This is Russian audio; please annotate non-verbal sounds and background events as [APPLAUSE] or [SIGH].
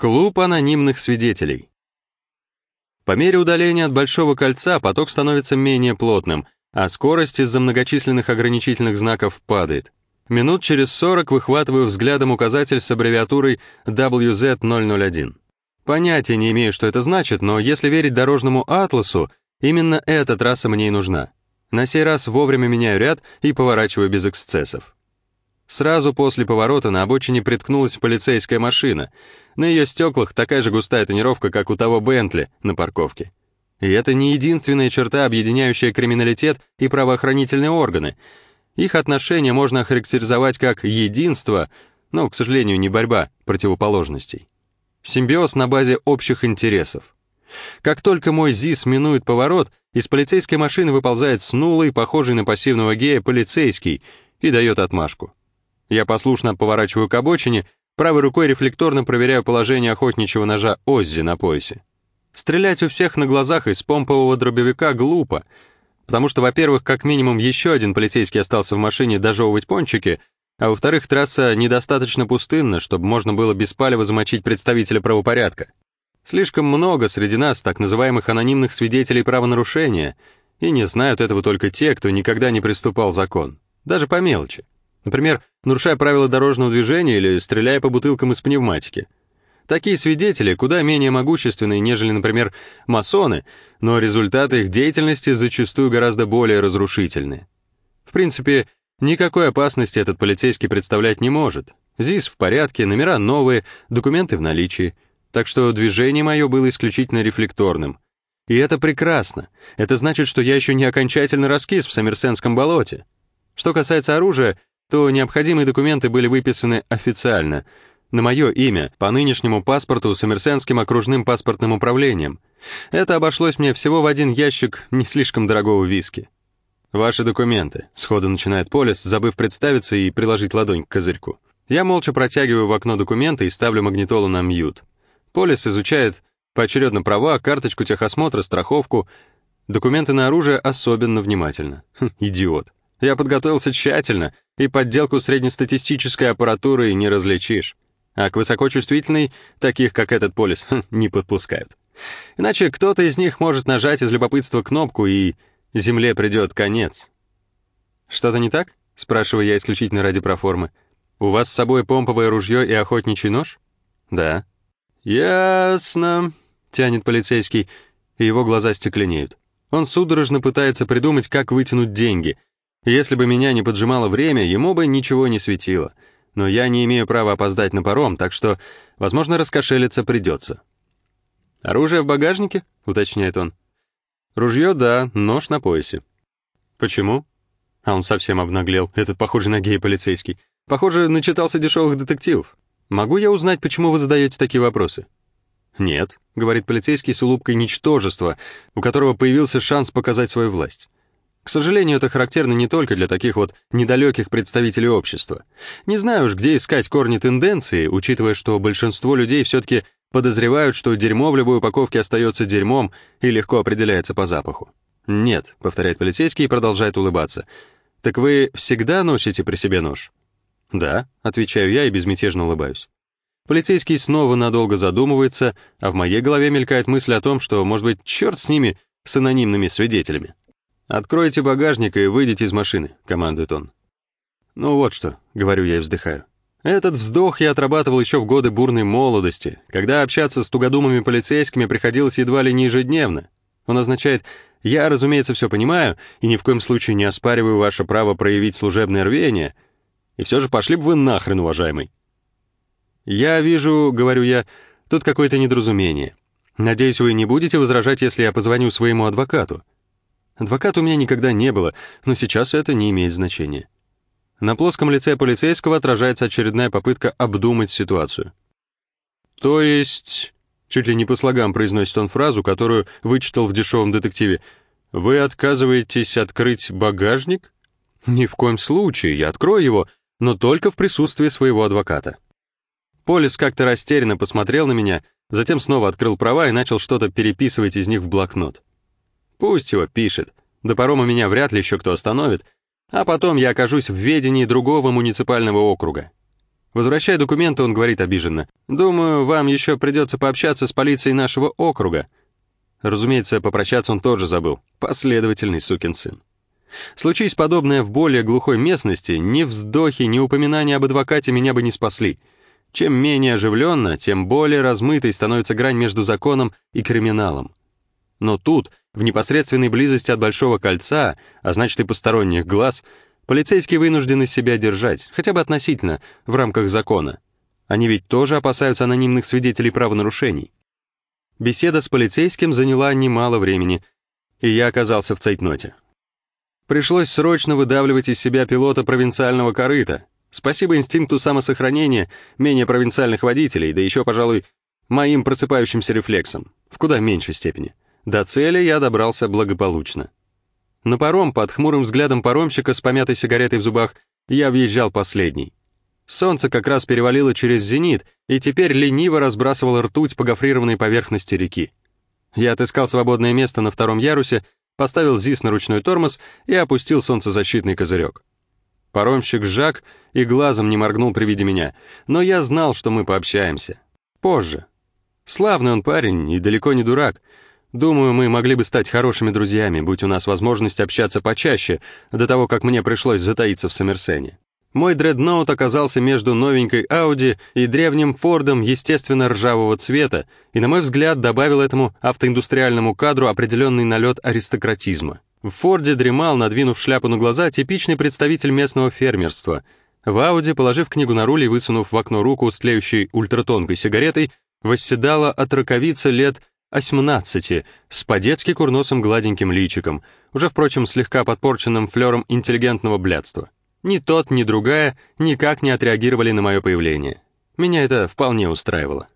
Клуб анонимных свидетелей. По мере удаления от Большого кольца поток становится менее плотным, а скорость из-за многочисленных ограничительных знаков падает. Минут через 40 выхватываю взглядом указатель с аббревиатурой WZ001. Понятия не имею, что это значит, но если верить дорожному атласу, именно эта трасса мне и нужна. На сей раз вовремя меняю ряд и поворачиваю без эксцессов. Сразу после поворота на обочине приткнулась полицейская машина. На ее стеклах такая же густая тонировка, как у того Бентли на парковке. И это не единственная черта, объединяющая криминалитет и правоохранительные органы. Их отношения можно охарактеризовать как единство, но, к сожалению, не борьба противоположностей. Симбиоз на базе общих интересов. Как только мой ЗИС минует поворот, из полицейской машины выползает снулый, похожий на пассивного гея, полицейский и дает отмашку. Я послушно поворачиваю к обочине, правой рукой рефлекторно проверяю положение охотничьего ножа Оззи на поясе. Стрелять у всех на глазах из помпового дробовика глупо, потому что, во-первых, как минимум еще один полицейский остался в машине дожевывать пончики, а во-вторых, трасса недостаточно пустынна, чтобы можно было без палева замочить представителя правопорядка. Слишком много среди нас так называемых анонимных свидетелей правонарушения, и не знают этого только те, кто никогда не приступал закон, даже по мелочи. Например, нарушая правила дорожного движения или стреляя по бутылкам из пневматики. Такие свидетели куда менее могущественные, нежели, например, масоны, но результаты их деятельности зачастую гораздо более разрушительны. В принципе, никакой опасности этот полицейский представлять не может. ЗИС в порядке, номера новые, документы в наличии. Так что движение мое было исключительно рефлекторным. И это прекрасно. Это значит, что я еще не окончательно раскис в Сомерсенском болоте. Что касается оружия, то необходимые документы были выписаны официально, на мое имя, по нынешнему паспорту с Эмерсенским окружным паспортным управлением. Это обошлось мне всего в один ящик не слишком дорогого виски. «Ваши документы», — сходу начинает Полис, забыв представиться и приложить ладонь к козырьку. Я молча протягиваю в окно документы и ставлю магнитолу на мьют. Полис изучает поочередно права, карточку техосмотра, страховку. Документы на оружие особенно внимательно. Хм, идиот. Я подготовился тщательно, и подделку среднестатистической аппаратуры не различишь. А к высокочувствительной, таких как этот полис, [LAUGHS] не подпускают. Иначе кто-то из них может нажать из любопытства кнопку, и Земле придет конец. «Что-то не так?» — спрашиваю я исключительно ради проформы. «У вас с собой помповое ружье и охотничий нож?» «Да». «Ясно», — тянет полицейский, и его глаза стекленеют. Он судорожно пытается придумать, как вытянуть деньги — если бы меня не поджимало время, ему бы ничего не светило. Но я не имею права опоздать на паром, так что, возможно, раскошелиться придется. «Оружие в багажнике?» — уточняет он. «Ружье — да, нож на поясе». «Почему?» А он совсем обнаглел, этот похожий на гея полицейский. Похоже, начитался дешевых детективов. «Могу я узнать, почему вы задаете такие вопросы?» «Нет», — говорит полицейский с улыбкой ничтожества, у которого появился шанс показать свою власть. К сожалению, это характерно не только для таких вот недалеких представителей общества. Не знаю уж, где искать корни тенденции, учитывая, что большинство людей все-таки подозревают, что дерьмо в любой упаковке остается дерьмом и легко определяется по запаху. «Нет», — повторяет полицейский и продолжает улыбаться. «Так вы всегда носите при себе нож?» «Да», — отвечаю я и безмятежно улыбаюсь. Полицейский снова надолго задумывается, а в моей голове мелькает мысль о том, что, может быть, черт с ними, с анонимными свидетелями. «Откройте багажник и выйдите из машины», — командует он. «Ну вот что», — говорю я и вздыхаю. Этот вздох я отрабатывал еще в годы бурной молодости, когда общаться с тугодумыми полицейскими приходилось едва ли не ежедневно. Он означает «я, разумеется, все понимаю и ни в коем случае не оспариваю ваше право проявить служебное рвение, и все же пошли бы вы нахрен, уважаемый». «Я вижу», — говорю я, — «тут какое-то недоразумение. Надеюсь, вы не будете возражать, если я позвоню своему адвокату. Адвоката у меня никогда не было, но сейчас это не имеет значения. На плоском лице полицейского отражается очередная попытка обдумать ситуацию. «То есть...» — чуть ли не по слогам произносит он фразу, которую вычитал в дешевом детективе. «Вы отказываетесь открыть багажник?» «Ни в коем случае, я открою его, но только в присутствии своего адвоката». Полис как-то растерянно посмотрел на меня, затем снова открыл права и начал что-то переписывать из них в блокнот. Пусть его пишет. До парома меня вряд ли еще кто остановит, а потом я окажусь в ведении другого муниципального округа. Возвращая документы, он говорит обиженно. «Думаю, вам еще придется пообщаться с полицией нашего округа». Разумеется, попрощаться он тоже забыл. Последовательный сукин сын. Случись подобное в более глухой местности, ни вздохи, ни упоминания об адвокате меня бы не спасли. Чем менее оживленно, тем более размытой становится грань между законом и криминалом. Но тут, в непосредственной близости от Большого кольца, а значит и посторонних глаз, полицейские вынуждены себя держать, хотя бы относительно, в рамках закона. Они ведь тоже опасаются анонимных свидетелей правонарушений. Беседа с полицейским заняла немало времени, и я оказался в цейтноте. Пришлось срочно выдавливать из себя пилота провинциального корыта. Спасибо инстинкту самосохранения менее провинциальных водителей, да еще, пожалуй, моим просыпающимся рефлексом, в куда меньшей степени. До цели я добрался благополучно. На паром, под хмурым взглядом паромщика с помятой сигаретой в зубах, я въезжал последний. Солнце как раз перевалило через зенит и теперь лениво разбрасывало ртуть по гофрированной поверхности реки. Я отыскал свободное место на втором ярусе поставил ЗИС на ручной тормоз и опустил солнцезащитный козырек. Паромщик Жак и глазом не моргнул при виде меня, но я знал, что мы пообщаемся. Позже. Славный он парень и далеко не дурак. Думаю, мы могли бы стать хорошими друзьями, будь у нас возможность общаться почаще, до того, как мне пришлось затаиться в Сомерсене. Мой дредноут оказался между новенькой Ауди и древним Фордом естественно ржавого цвета и, на мой взгляд, добавил этому автоиндустриальному кадру определенный налет аристократизма. В Форде дремал, надвинув шляпу на глаза, типичный представитель местного фермерства. В Ауди, положив книгу на руль и высунув в окно руку с тлеющей ультратонкой сигаретой, восседала отраковица лет 18 с по-детски курносым гладеньким личиком, уже, впрочем, слегка подпорченным флером интеллигентного блядства. Ни тот, ни другая никак не отреагировали на мое появление. Меня это вполне устраивало.